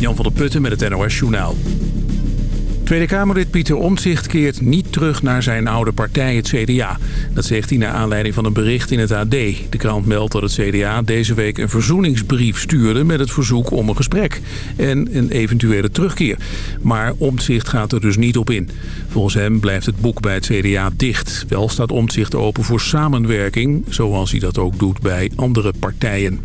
Jan van der Putten met het NOS Journaal. Tweede Kamerlid Pieter Omtzigt keert niet terug naar zijn oude partij, het CDA. Dat zegt hij naar aanleiding van een bericht in het AD. De krant meldt dat het CDA deze week een verzoeningsbrief stuurde... met het verzoek om een gesprek en een eventuele terugkeer. Maar Omtzigt gaat er dus niet op in. Volgens hem blijft het boek bij het CDA dicht. Wel staat Omtzigt open voor samenwerking... zoals hij dat ook doet bij andere partijen.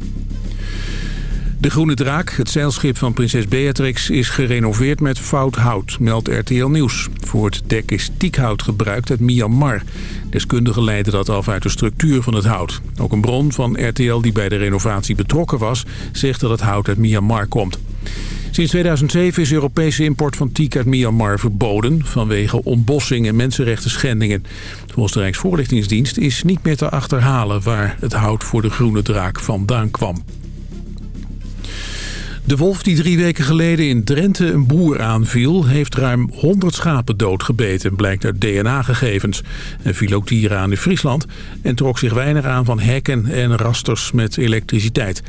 De Groene Draak, het zeilschip van prinses Beatrix, is gerenoveerd met fout hout, meldt RTL Nieuws. Voor het dek is tiekhout gebruikt uit Myanmar. Deskundigen leiden dat af uit de structuur van het hout. Ook een bron van RTL die bij de renovatie betrokken was, zegt dat het hout uit Myanmar komt. Sinds 2007 is Europese import van teak uit Myanmar verboden... vanwege ontbossing en mensenrechten schendingen. Volgens de Rijksvoorlichtingsdienst is niet meer te achterhalen... waar het hout voor de groene draak vandaan kwam. De wolf die drie weken geleden in Drenthe een boer aanviel... heeft ruim 100 schapen doodgebeten, blijkt uit DNA-gegevens. En viel ook dieren aan in Friesland... en trok zich weinig aan van hekken en rasters met elektriciteit.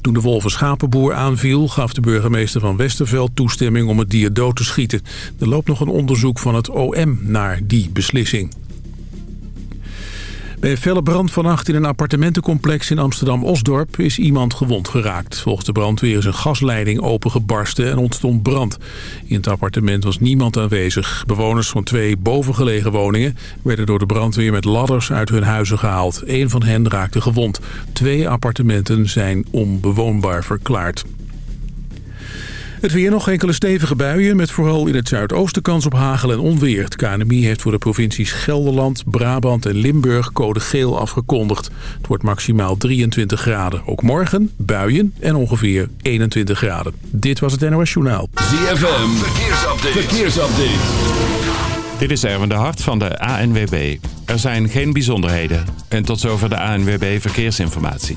Toen de wolf een schapenboer aanviel... gaf de burgemeester van Westerveld toestemming om het dier dood te schieten. Er loopt nog een onderzoek van het OM naar die beslissing. Bij een felle brand vannacht in een appartementencomplex in Amsterdam-Osdorp is iemand gewond geraakt. Volgens de brandweer is een gasleiding opengebarsten en ontstond brand. In het appartement was niemand aanwezig. Bewoners van twee bovengelegen woningen werden door de brandweer met ladders uit hun huizen gehaald. Een van hen raakte gewond. Twee appartementen zijn onbewoonbaar verklaard. Het weer nog enkele stevige buien met vooral in het zuidoosten kans op hagel en onweer. Het KNMI heeft voor de provincies Gelderland, Brabant en Limburg code geel afgekondigd. Het wordt maximaal 23 graden. Ook morgen buien en ongeveer 21 graden. Dit was het NOS Journaal. ZFM, verkeersupdate. verkeersupdate. Dit is Erwin de Hart van de ANWB. Er zijn geen bijzonderheden. En tot zover de ANWB Verkeersinformatie.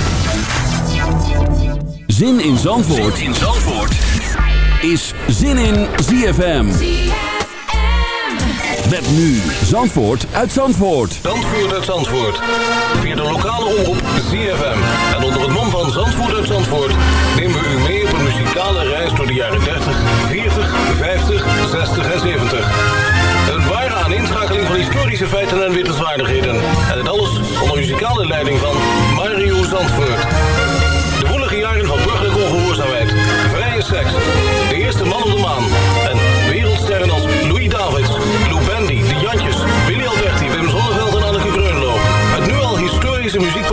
Zin in Zandvoort, zin in Zandvoort. is Zin in ZFM. Met nu Zandvoort uit Zandvoort. Zandvoort uit Zandvoort. Via de lokale omroep ZFM. En onder het mom van Zandvoort uit Zandvoort... nemen we u mee op een muzikale reis door de jaren 30, 40, 50, 60 en 70. Een ware aan inschakeling van historische feiten en wittelswaardigheden. En het alles onder muzikale leiding van Mario Zandvoort jaren van burgerlijke ongehoorzaamheid, vrije seks, de eerste man op de maan. En wereldsterren als Louis Davids, Lou Bendy, De Jantjes, Willy Alberti, Wim Zonneveld en Anneke Greunlo. Het nu al historische muziekprogramma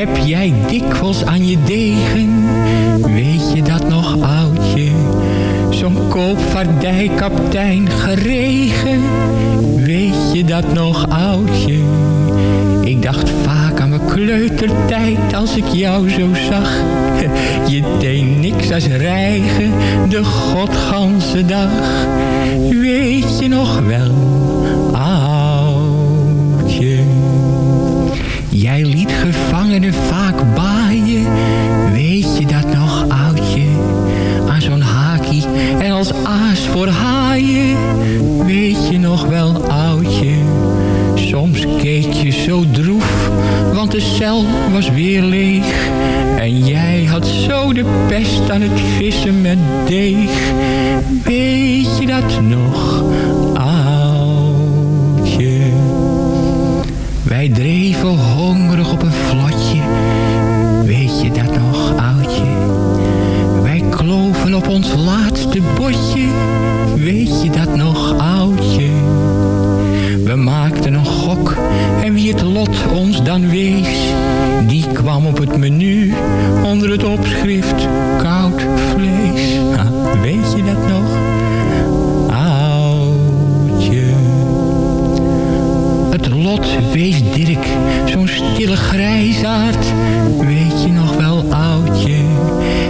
heb jij dikwijls aan je degen? Weet je dat nog, oudje? Zo'n koopvaardijkaptein geregen. Weet je dat nog, oudje? Ik dacht vaak aan mijn kleutertijd als ik jou zo zag. Je deed niks als rijgen de godganse dag. Weet je nog wel, oudje? Jij liet gevangenen vaak baaien. Weet je dat nog, oudje? Aan zo'n hakie en als aas voor haaien. Weet je nog wel, oudje? Soms keek je zo droef, want de cel was weer leeg. En jij had zo de pest aan het vissen met deeg. Weet je dat nog, Wij dreven hongerig op een vlotje. Weet je dat nog, oudje? Wij kloven op ons laatste botje. Weet je dat nog, oudje? We maakten een gok en wie het lot ons dan wees, die kwam op het menu onder het opschrift koud vlees. Weet je dat nog? Wees Dirk, zo'n stille grijzaard. Weet je nog wel, oudje?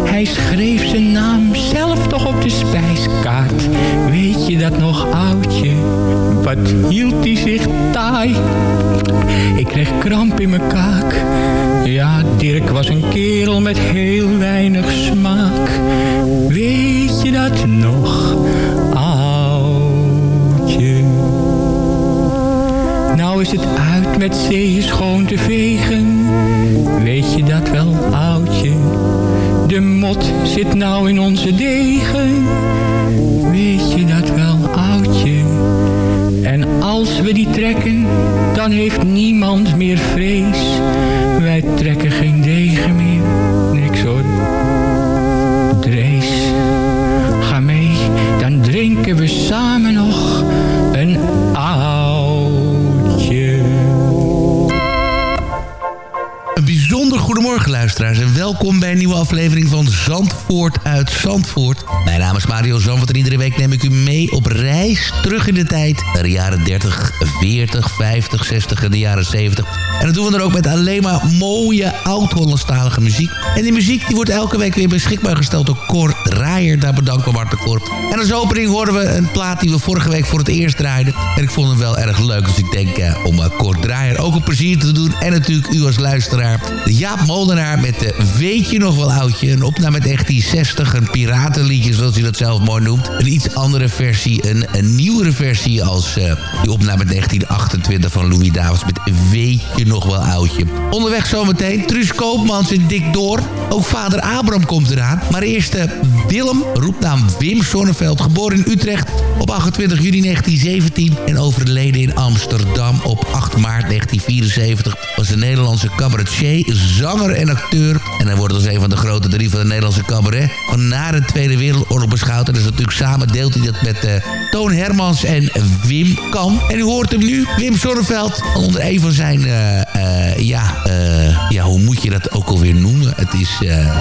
Hij schreef zijn naam zelf toch op de spijskaart. Weet je dat nog, oudje? Wat hield hij zich taai? Ik kreeg kramp in mijn kaak. Ja, Dirk was een kerel met heel weinig smaak. Weet je dat nog, met zeeën schoon te vegen. Weet je dat wel, oudje? De mot zit nou in onze degen. Weet je dat wel, oudje? En als we die trekken, dan heeft niemand meer vrees. Wij trekken geen degen meer, niks hoor. Drees, ga mee, dan drinken we samen nog goedemorgen luisteraars en welkom bij een nieuwe aflevering van Zandvoort uit Zandvoort. Mijn naam is Mario Zandvoort en iedere week neem ik u mee op reis terug in de tijd. Naar de jaren 30, 40, 50, 60 en de jaren 70. En dat doen we dan ook met alleen maar mooie oud-Hollandstalige muziek. En die muziek die wordt elke week weer beschikbaar gesteld door Cor Draaier. Daar bedanken we En als opening hoorden we een plaat die we vorige week voor het eerst draaiden. En ik vond hem wel erg leuk, dus ik denk eh, om uh, Cor Draaier ook een plezier te doen. En natuurlijk u als luisteraar. Jaap Molenaar met de Weet je nog wel oudje? Een opname met 1960, een piratenliedje zoals hij dat zelf mooi noemt. Een iets andere versie, een, nieuwere versie als uh, die opname met 1928 van Louis Davids met Weet je nog wel oudje? Onderweg zometeen Truus Koopmans in Dik Door. Ook vader Abraham komt eraan. Maar eerst Willem, roepnaam Wim Sonneveld, geboren in Utrecht op 28 juni 1917 en overleden in Amsterdam op 8 maart 1974 was een Nederlandse cabaretier, zanger en acteur. En hij wordt als een van de grote drie van de Nederlandse cabaret van na de Tweede Wereldoorlog beschouwd. En dus natuurlijk samen deelt hij dat met uh, Toon Hermans en Wim Kam. En u hoort hem nu, Wim Sonneveld, onder een van zijn, uh, uh, ja, ja, hoe moet je dat ook alweer noemen? Het is,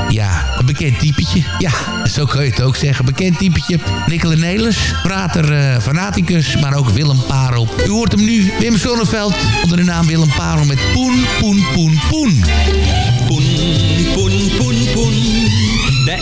ja, een bekend typetje. Ja, zo kan je het ook zeggen. Bekend typetje. Nicola Nelis, prater, fanaticus, maar ook Willem Parel. U hoort hem nu, Wim Sonneveld, onder de naam Willem Parel met Poen, Poen, Poen, Poen. Poen,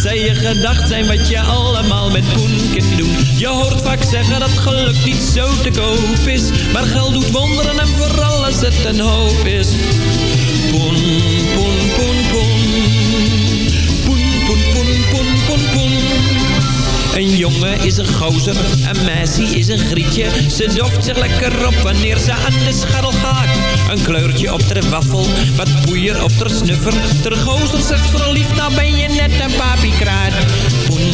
Zij je gedacht zijn wat je allemaal met poen kunt. Je hoort vaak zeggen dat geluk niet zo te koop is. Maar geld doet wonderen en vooral als het een hoop is. Poen, poen, poen, poen. Poen, poen, poen, poen, poen, poen. Een jongen is een gozer, een meisje is een grietje. Ze doft zich lekker op wanneer ze aan de scharrel gaat. Een kleurtje op de waffel, wat poeier op de snuffer. Ter gozer zegt verliefd, nou ben je net een papiekraat. Poen,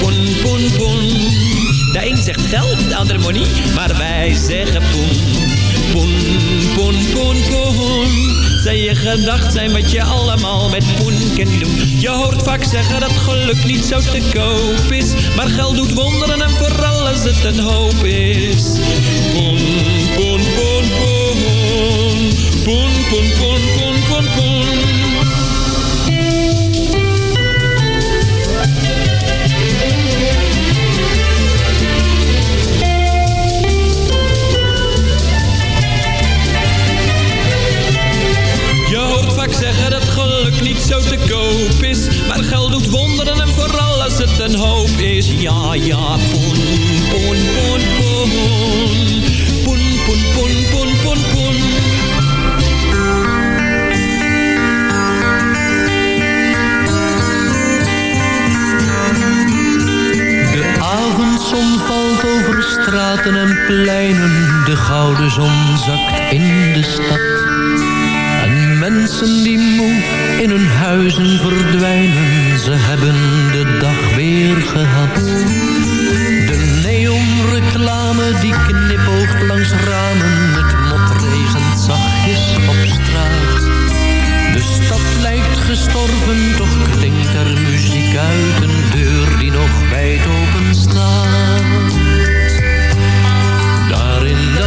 poen, poen, poen. De een zegt geld, de ander money, maar wij zeggen poen. Poen, poen, poen, poen. Zij je gedacht zijn wat je allemaal met poen kunt doen. Je hoort vaak zeggen dat geluk niet zo te koop is. Maar geld doet wonderen en vooral als het een hoop is. Poen. Je hoort vaak zeggen dat geluk niet zo te koop is. Maar geld doet wonderen en vooral als het een hoop is. Ja, ja, poen, poen, poen, poen. Poen, poen, poen, poen, poen, poen. Straten en pleinen. De gouden zon zakt in de stad. En mensen die moe in hun huizen verdwijnen. Ze hebben de dag weer gehad. De neonreclame die knipoogt langs ramen. Het motregent zachtjes op straat. De stad lijkt gestorven, toch klinkt er muziek uit een deur die nog wijd open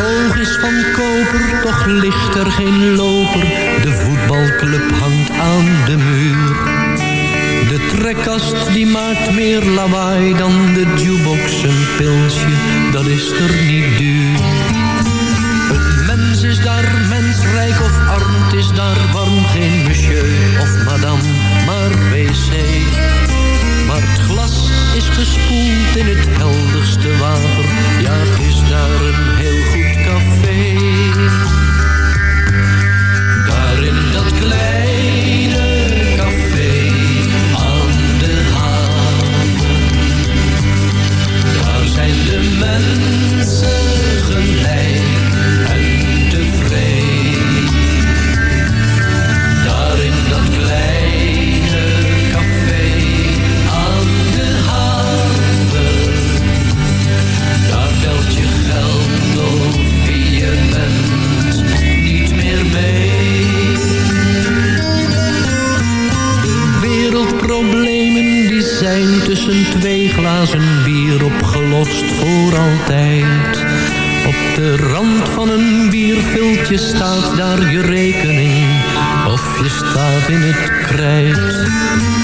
De toog is van koper, toch ligt er geen loper. De voetbalclub hangt aan de muur. De trekkast die maakt meer lawaai dan de jukebox. Een pilsje, dat is er niet duur. Het mens is daar mens, rijk of arm, het is daar warm. Geen monsieur of madame, maar wc. Maar het glas is gespoeld in het helderste water. Ja, het is daar een in tussen twee glazen bier opgelost voor altijd. Op de rand van een bierviltje staat daar je rekening of je staat in het krijt.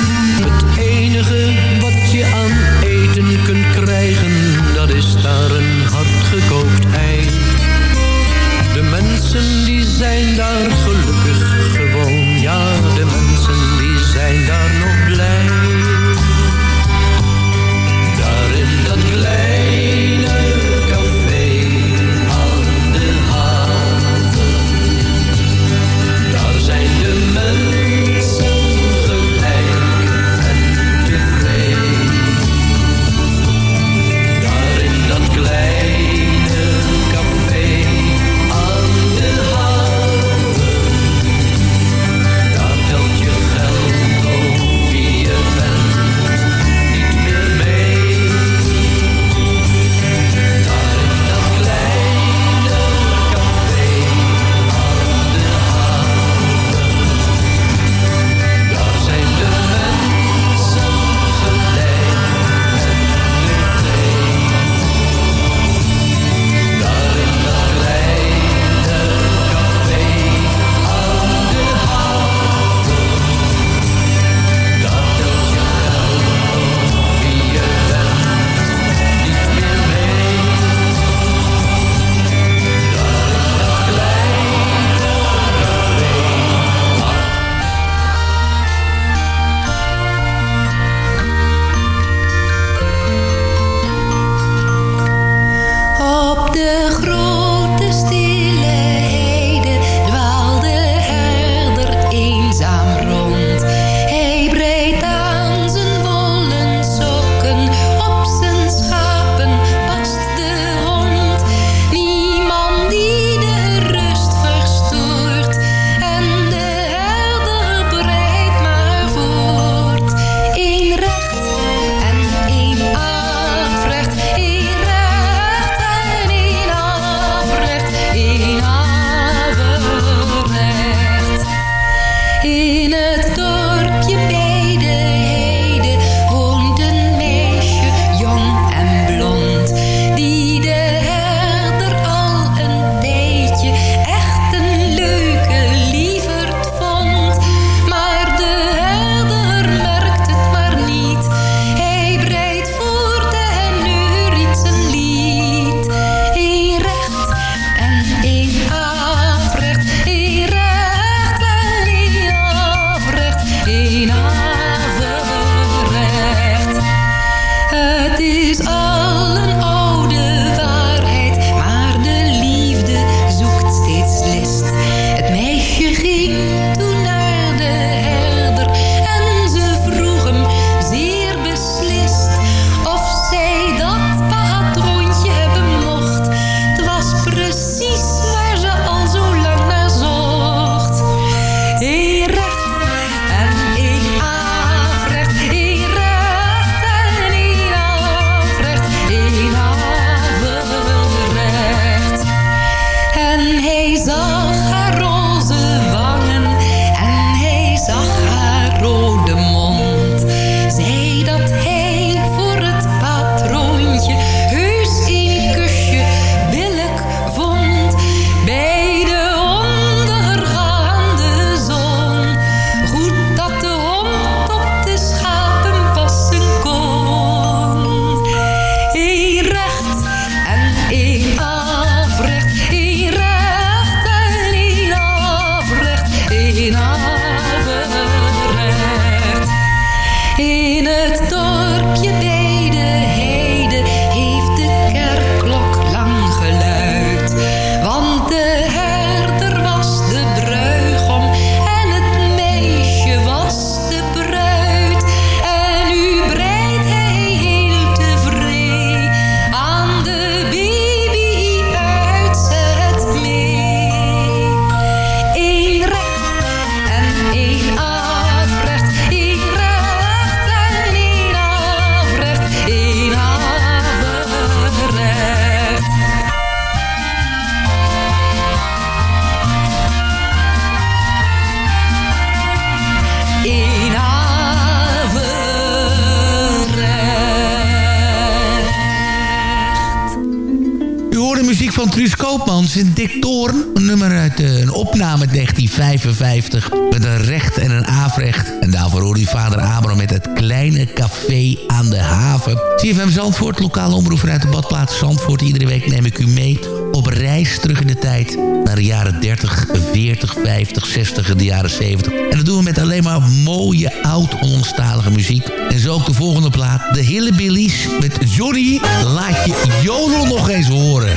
Een nummer uit eh, een opname 1955. Met een recht en een afrecht. En daarvoor hoorde u vader Abraham met het kleine café aan de haven. CFM Zandvoort, lokale omroeper uit de badplaats Zandvoort. Iedere week neem ik u mee op reis terug in de tijd. Naar de jaren 30, 40, 50, 60 en de jaren 70. En dat doen we met alleen maar mooie oud-onstalige muziek. En zo ook de volgende plaat. De Hillebillies met Johnny. Laat je jodel nog eens horen.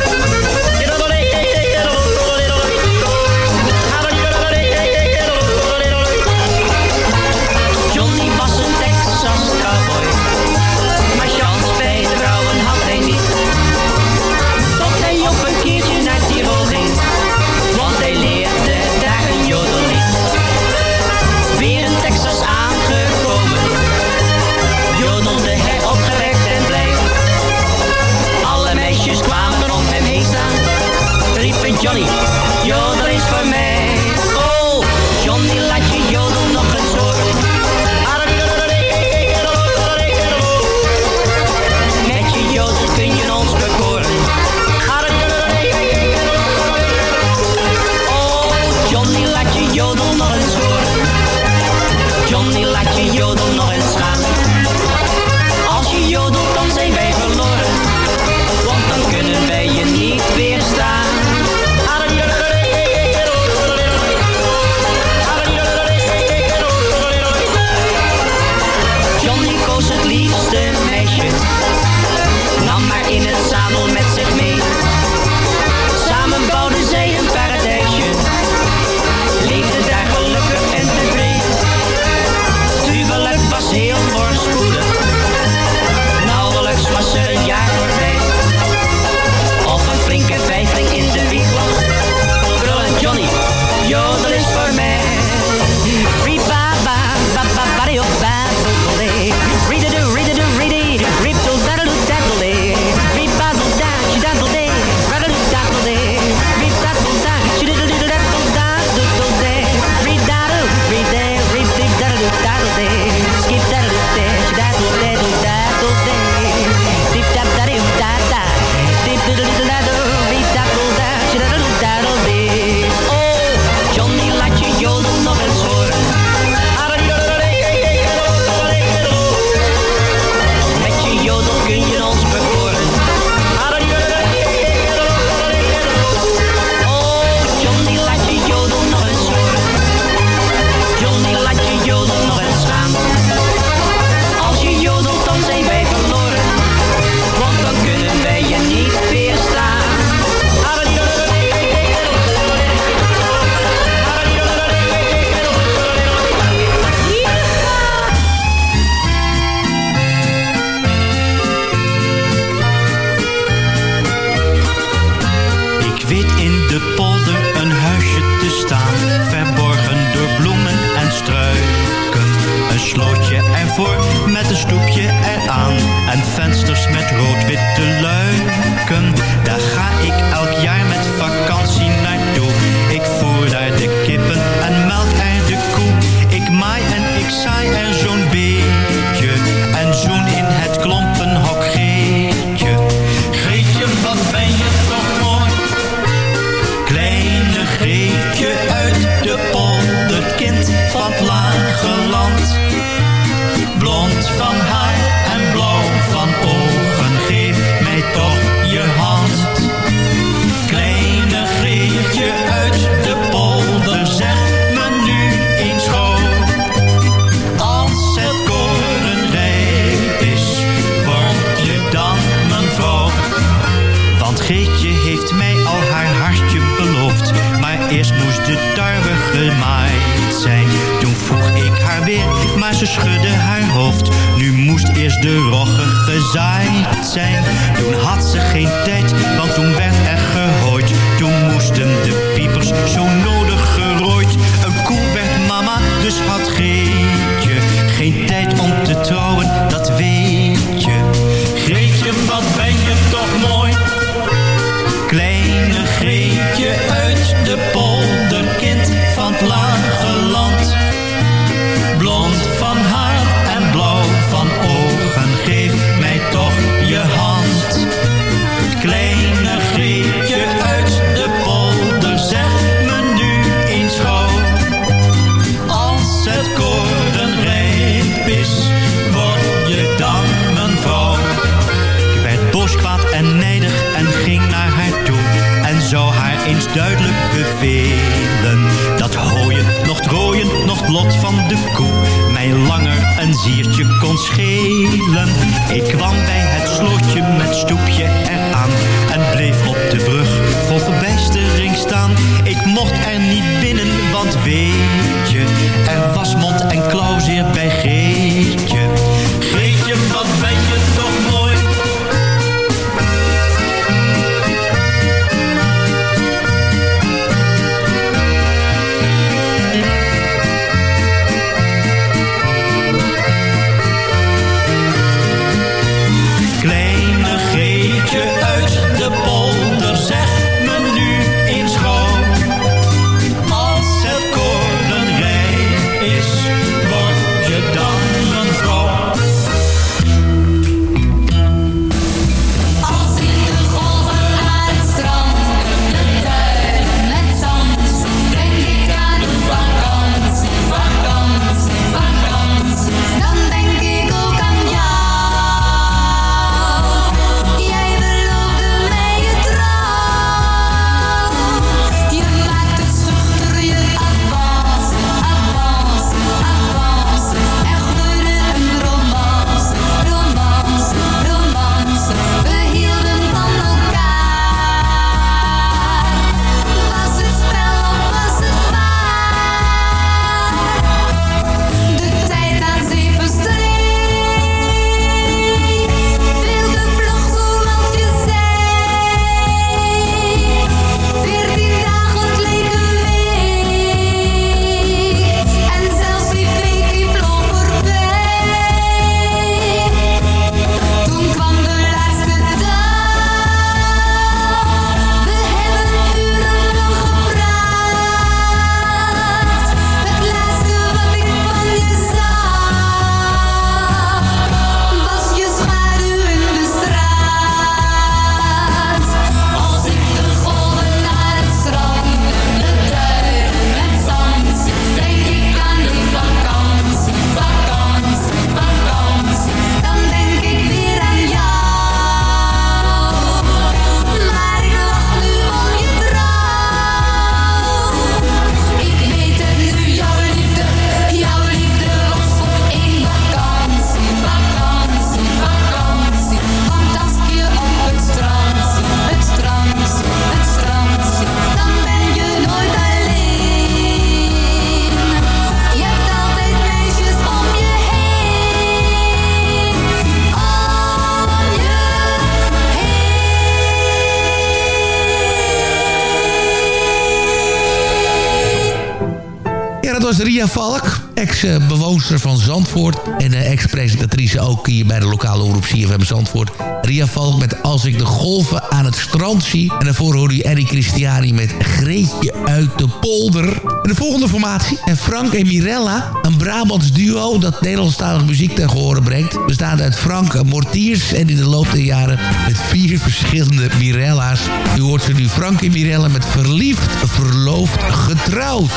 Zandvoort. En uh, ex-presentatrice ook hier bij de lokale omroep CFM Zandvoort. Ria Valk met Als ik de golven aan het strand zie. En daarvoor hoorde u Eddie Christiani met Greetje uit de polder. En de volgende formatie. En Frank en Mirella, een Brabants duo dat Nederlandstalige muziek ten gehore brengt. Bestaat uit Frank Mortiers en in de loop der jaren met vier verschillende Mirella's. U hoort ze nu Frank en Mirella met Verliefd, Verloofd, Getrouwd.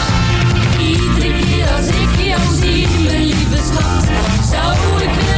Iedere keer als ik jou zie, verschoot Zou ik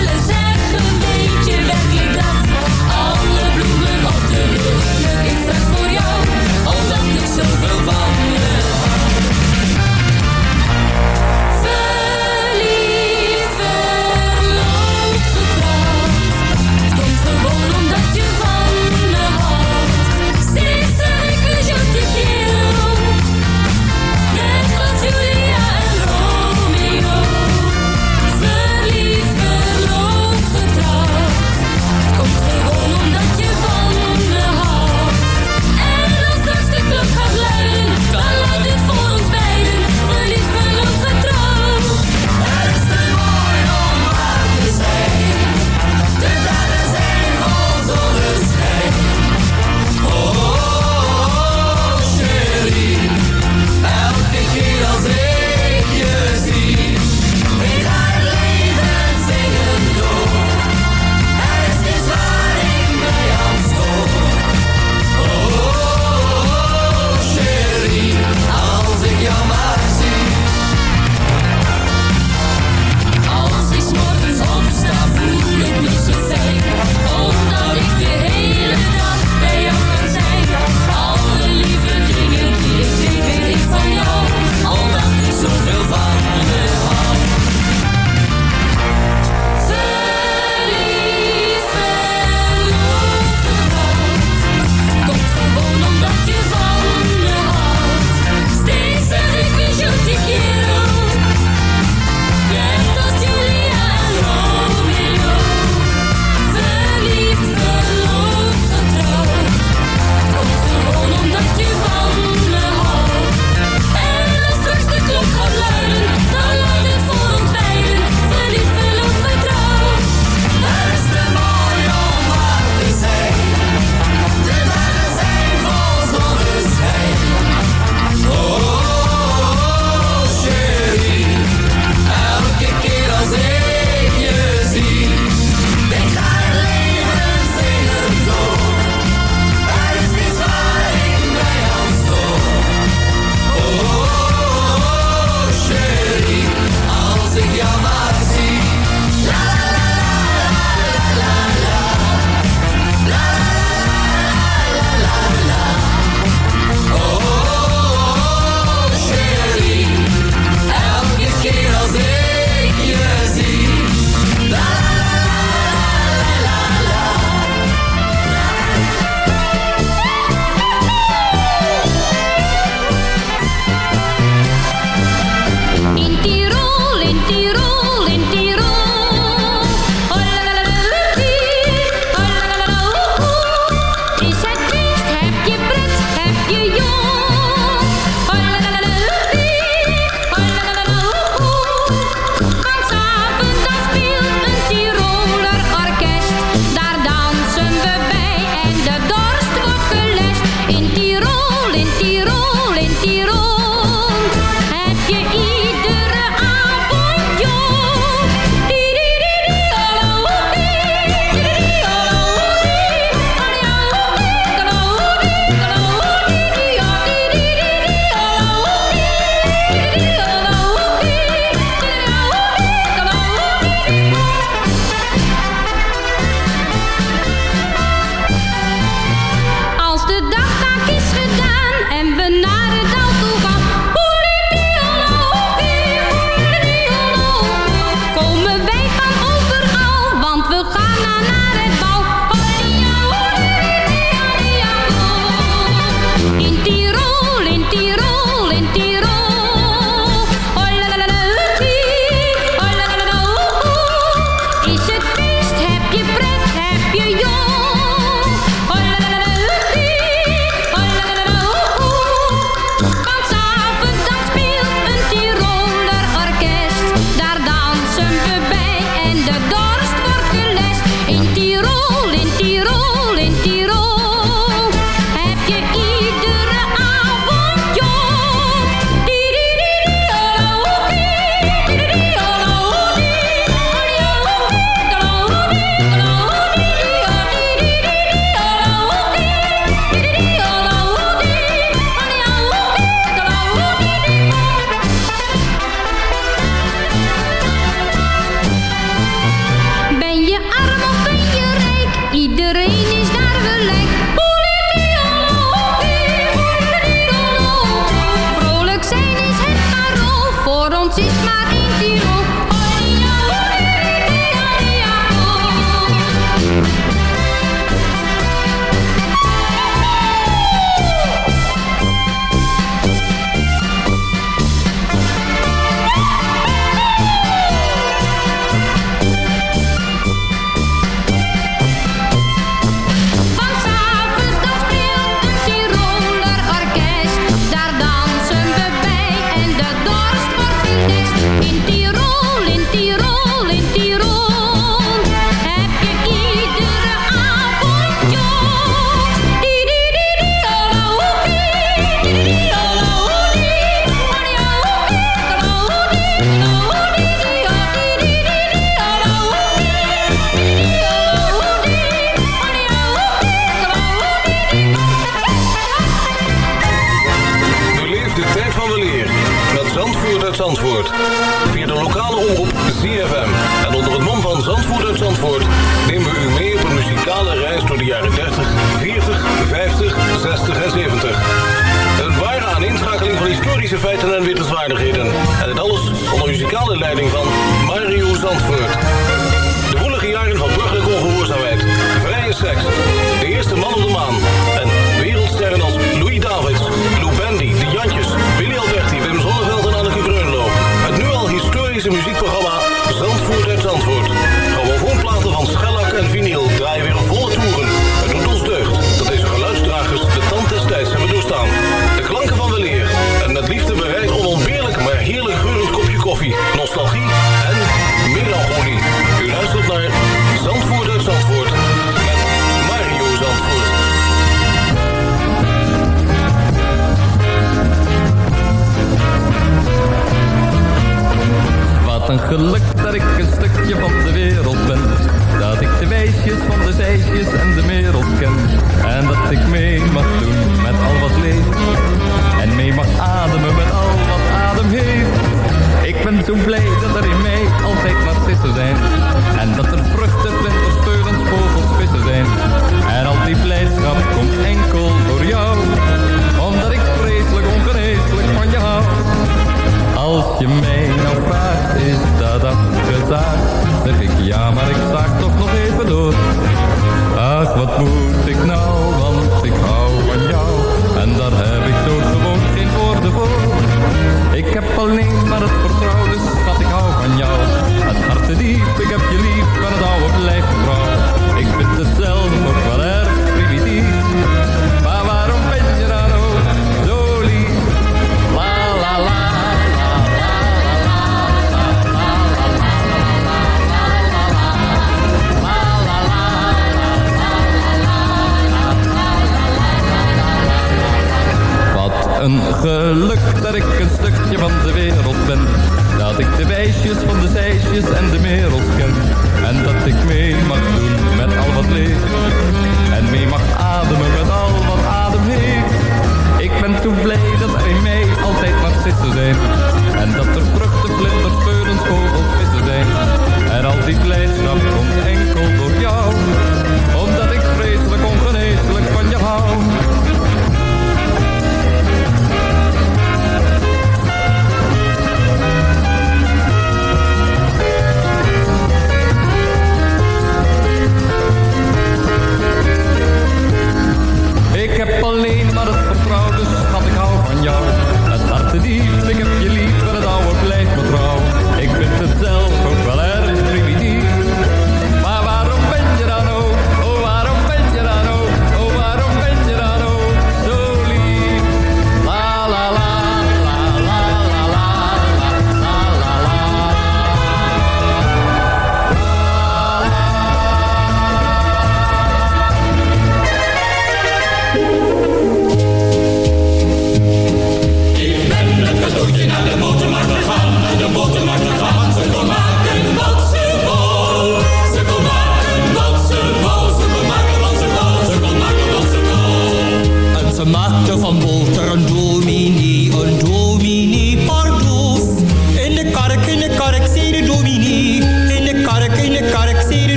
toen bleek dat erin mij altijd narcissen zijn. En dat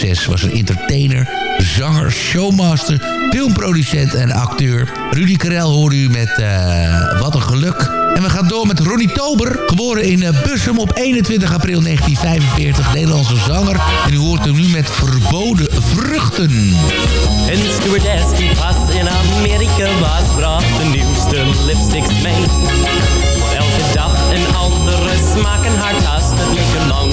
was een entertainer, zanger, showmaster, filmproducent en acteur. Rudy Karel hoorde u met eh, Wat een Geluk. En we gaan door met Ronnie Tober, geboren in eh, Bussum op 21 april 1945, Nederlandse zanger. En u hoort hem nu met Verboden Vruchten. Een stewardess die pas in Amerika was, bracht de nieuwste lipsticks mee. Ze haar hardhaast, lang, lijkt een lang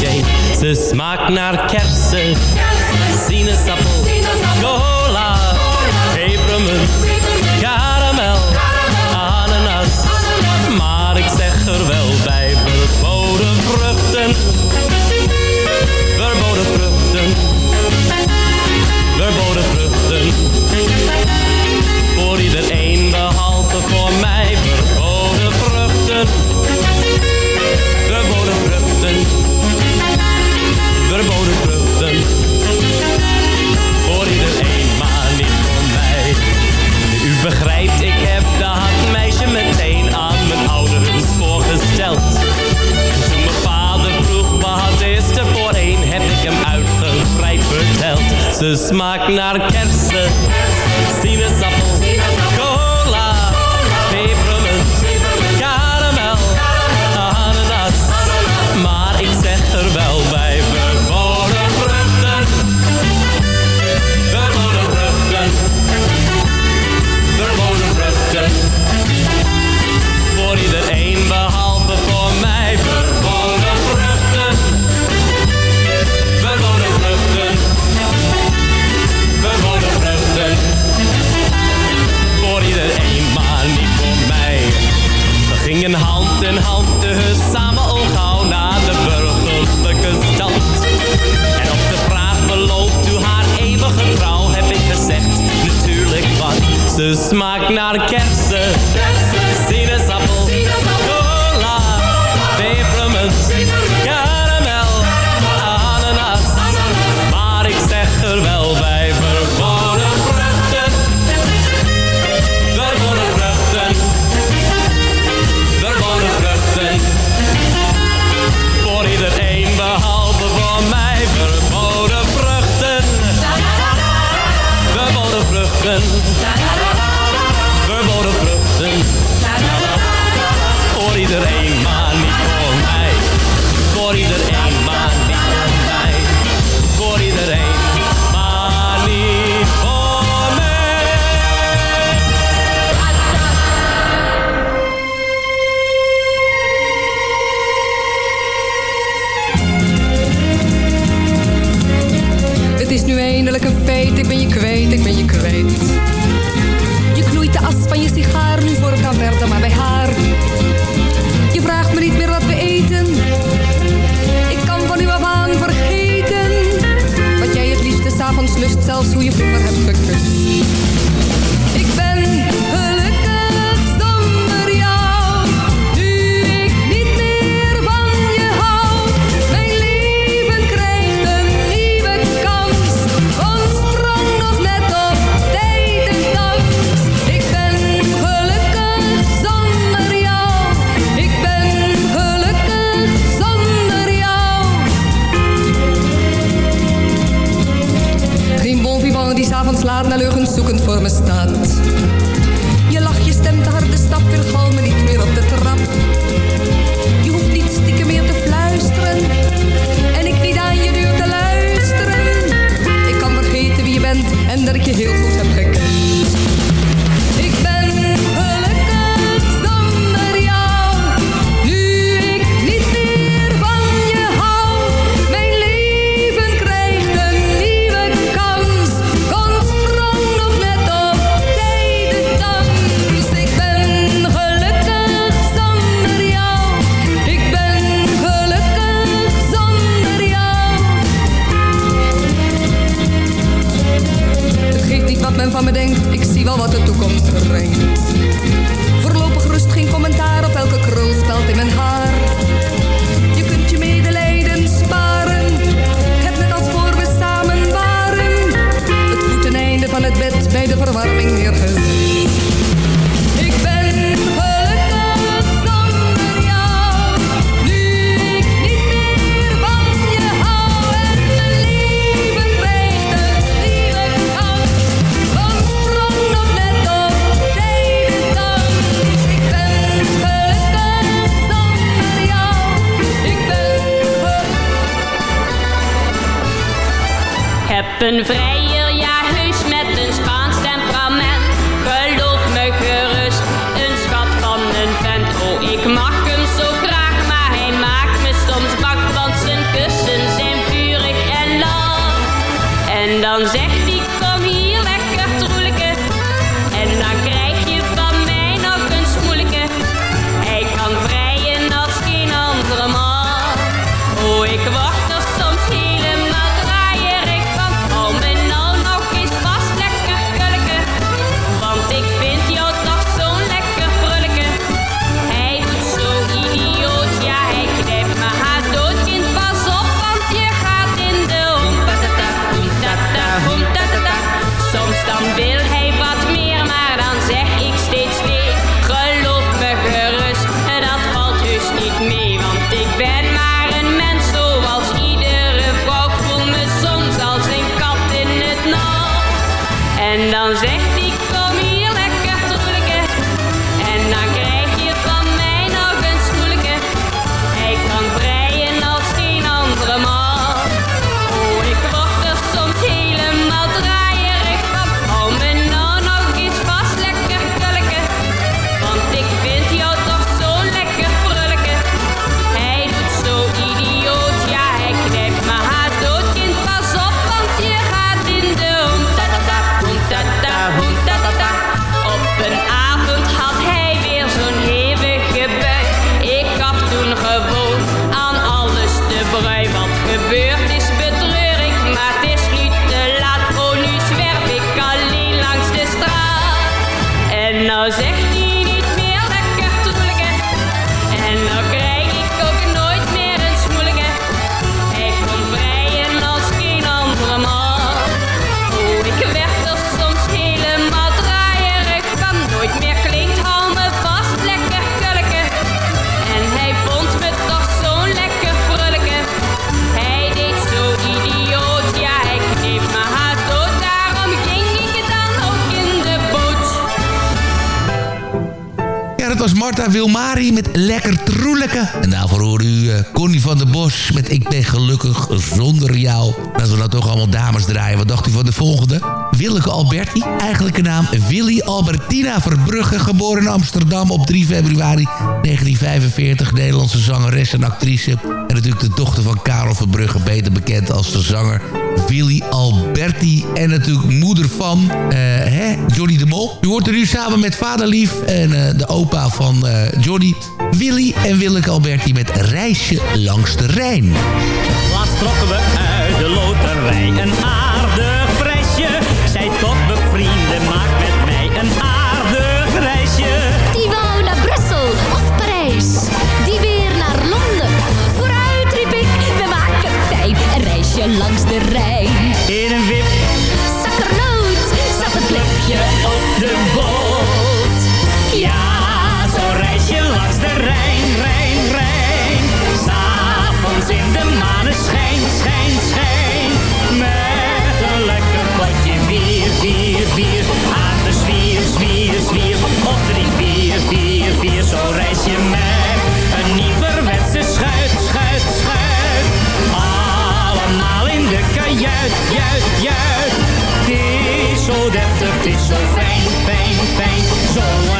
Jane. Ze smaakt naar kersen, sinaasappel, cola, pepermunt, karamel, ananas. Maar ik zeg er wel bij, verboden Ze smaakt naar kersen. maakt naar de kerk. Met Lekker Troelijke. En daarvoor hoor u eh, Connie van der Bos met Ik ben gelukkig zonder jou. Als we dat toch allemaal dames draaien, wat dacht u van de volgende? Willeke Alberti, eigenlijke naam Willy Albertina Verbrugge, geboren in Amsterdam op 3 februari 1945. Nederlandse zangeres en actrice. En natuurlijk de dochter van Karel Verbrugge, beter bekend als de zanger Willy Alberti. En natuurlijk moeder van eh, hè, Johnny de Mol. U hoort er nu samen met vader Lief en eh, de opa van eh, Johnny... Willy en Willeke Alberti met Reisje langs de Rijn. Laatst trokken we uit de loterij een A juist, juist, juist. Het is zo deftig, het is zo fijn, fijn, fijn. Zo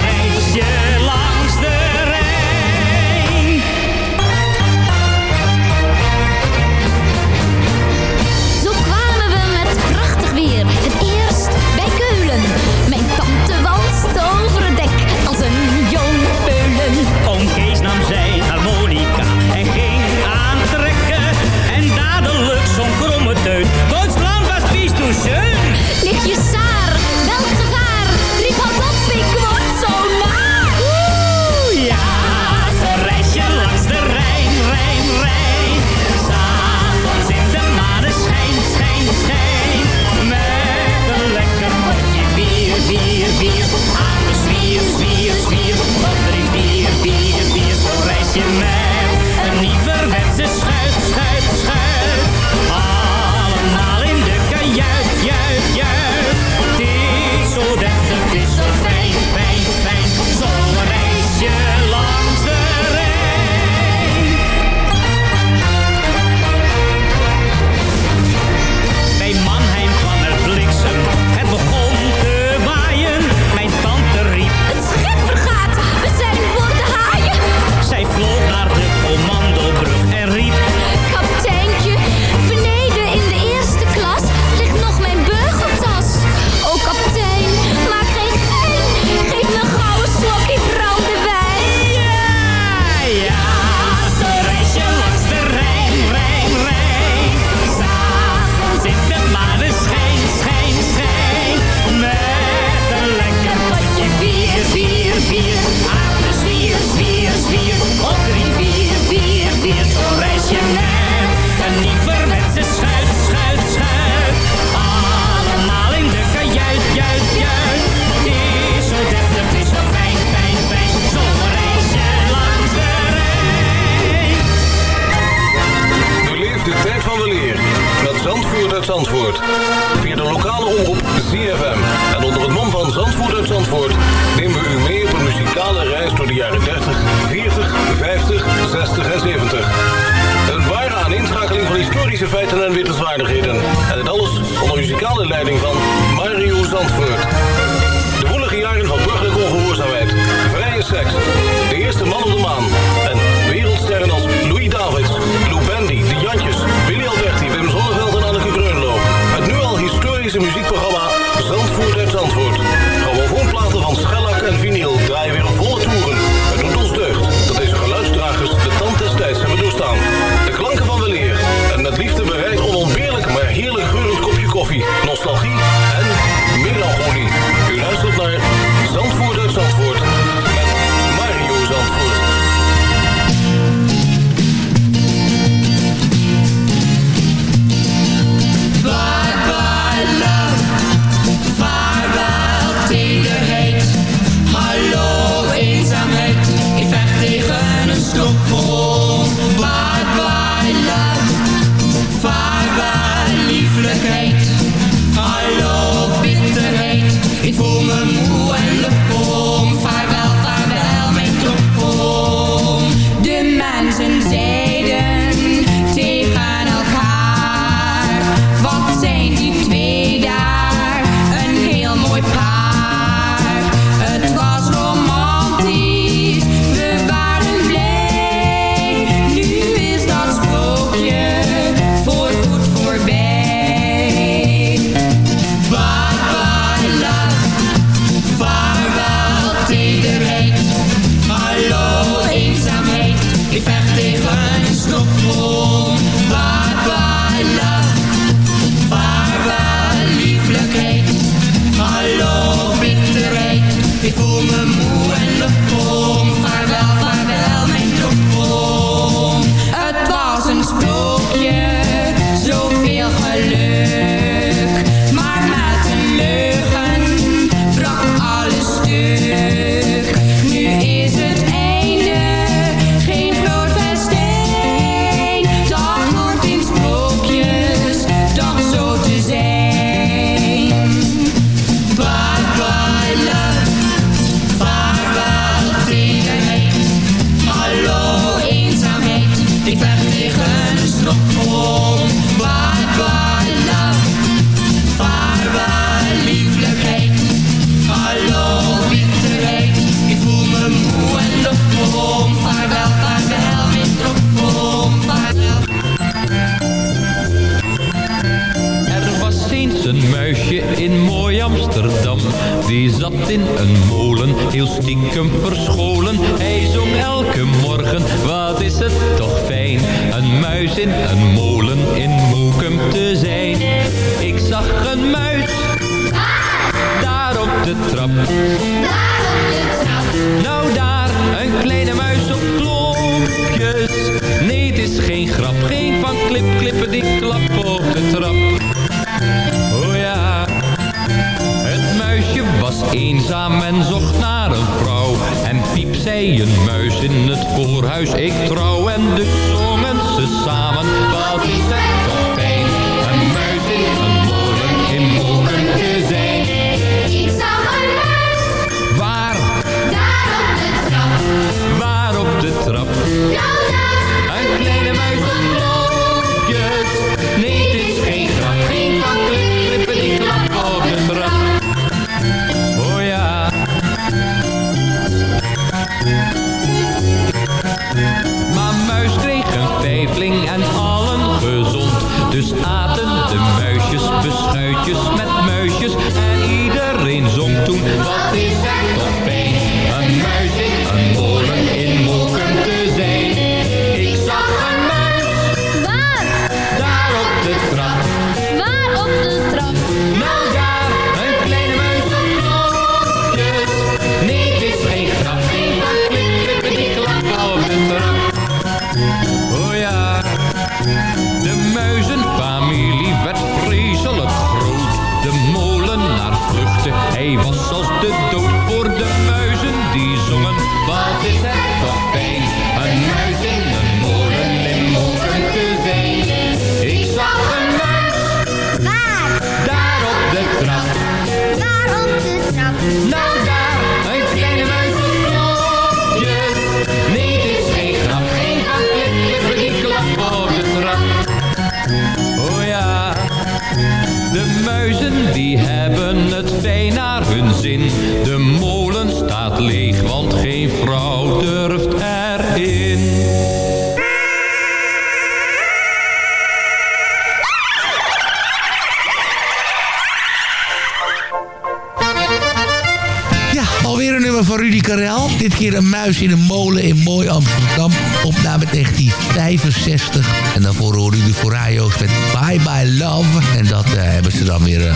muzikale leiding van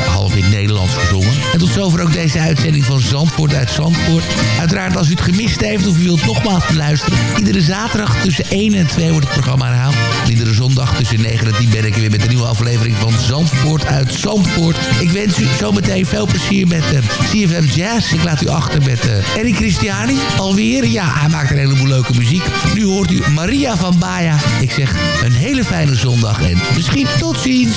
half in Nederlands gezongen. En tot zover ook deze uitzending van Zandvoort uit Zandvoort. Uiteraard als u het gemist heeft of u wilt nogmaals beluisteren. Iedere zaterdag tussen 1 en 2 wordt het programma herhaald. Iedere zondag tussen 9 en 10 ben ik er weer met een nieuwe aflevering van Zandvoort uit Zandvoort. Ik wens u zometeen veel plezier met uh, CFM Jazz. Ik laat u achter met uh, Eric Christiani. Alweer, ja, hij maakt een heleboel leuke muziek. Nu hoort u Maria van Baia. Ik zeg een hele fijne zondag en misschien tot ziens.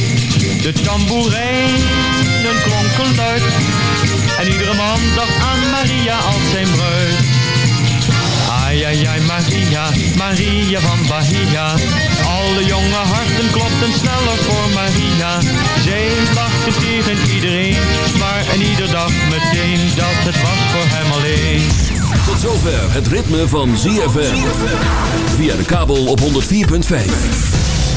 De tamboerijnen klonken luid. En iedere man dacht aan Maria als zijn bruid. Ai, ai, ai, Maria, Maria van Bahia. Alle jonge harten klopten sneller voor Maria. Zij lachte tegen iedereen, maar en ieder dacht meteen dat het was voor hem alleen. Tot zover het ritme van ZFM. Via de kabel op 104.5.